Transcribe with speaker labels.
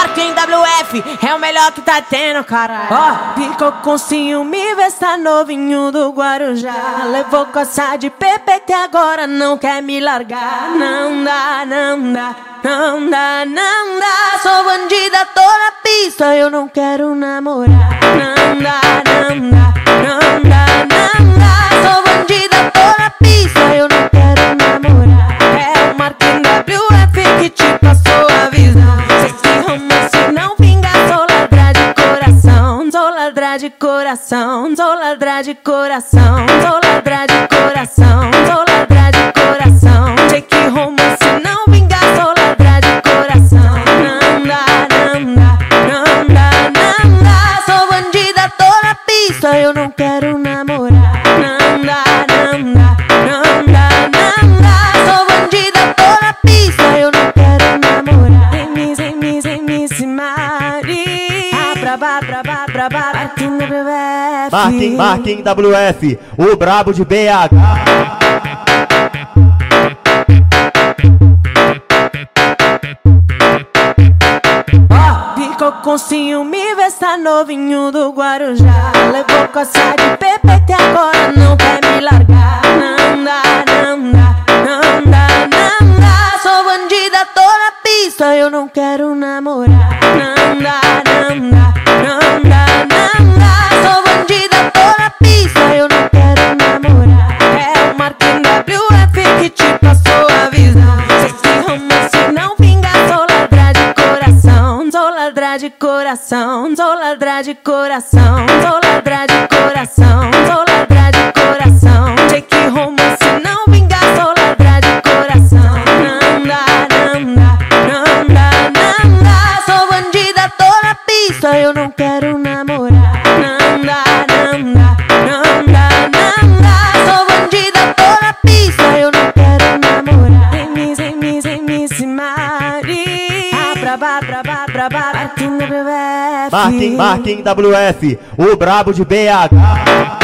Speaker 1: Marquinhos WF, é o melhor que tá tendo, caralho. Ó, ficou com ciúme, vê tá novinho do Guarujá. Levou coça de PPT, agora não quer me largar. Não dá, não dá, não dá, não dá. Sou bandida, tô na pista, eu não quero namorar. Não dá, não de coração, sou ladra de coração, sou ladra de coração, sou ladra de coração. Sei que romance não vingar, sou ladra de coração. Não dá, não dá, não dá, não dá. Sou bandida, tô na pista, eu não quero braba, braba, braba, Martin WF.
Speaker 2: Martin, Martin WF, o brabo de BH.
Speaker 1: Ó, ficou com ciúme, vê tá novinho do Guarujá. Levou coça de PPT, agora não quer me largar. Não dá, não dá, não dá, não dá. Sou bandida, tô na pista, eu não quero namorar. Não dá, não de coração, sou ladra de coração, sou ladra de coração, sou ladra de coração. Sei que romance não vingar, sou ladra de coração. Não dá, não dá, não dá, não dá. Sou bandida, tô na pista, eu não quero Martin WF.
Speaker 2: Martin, Martin WF, o brabo de BH.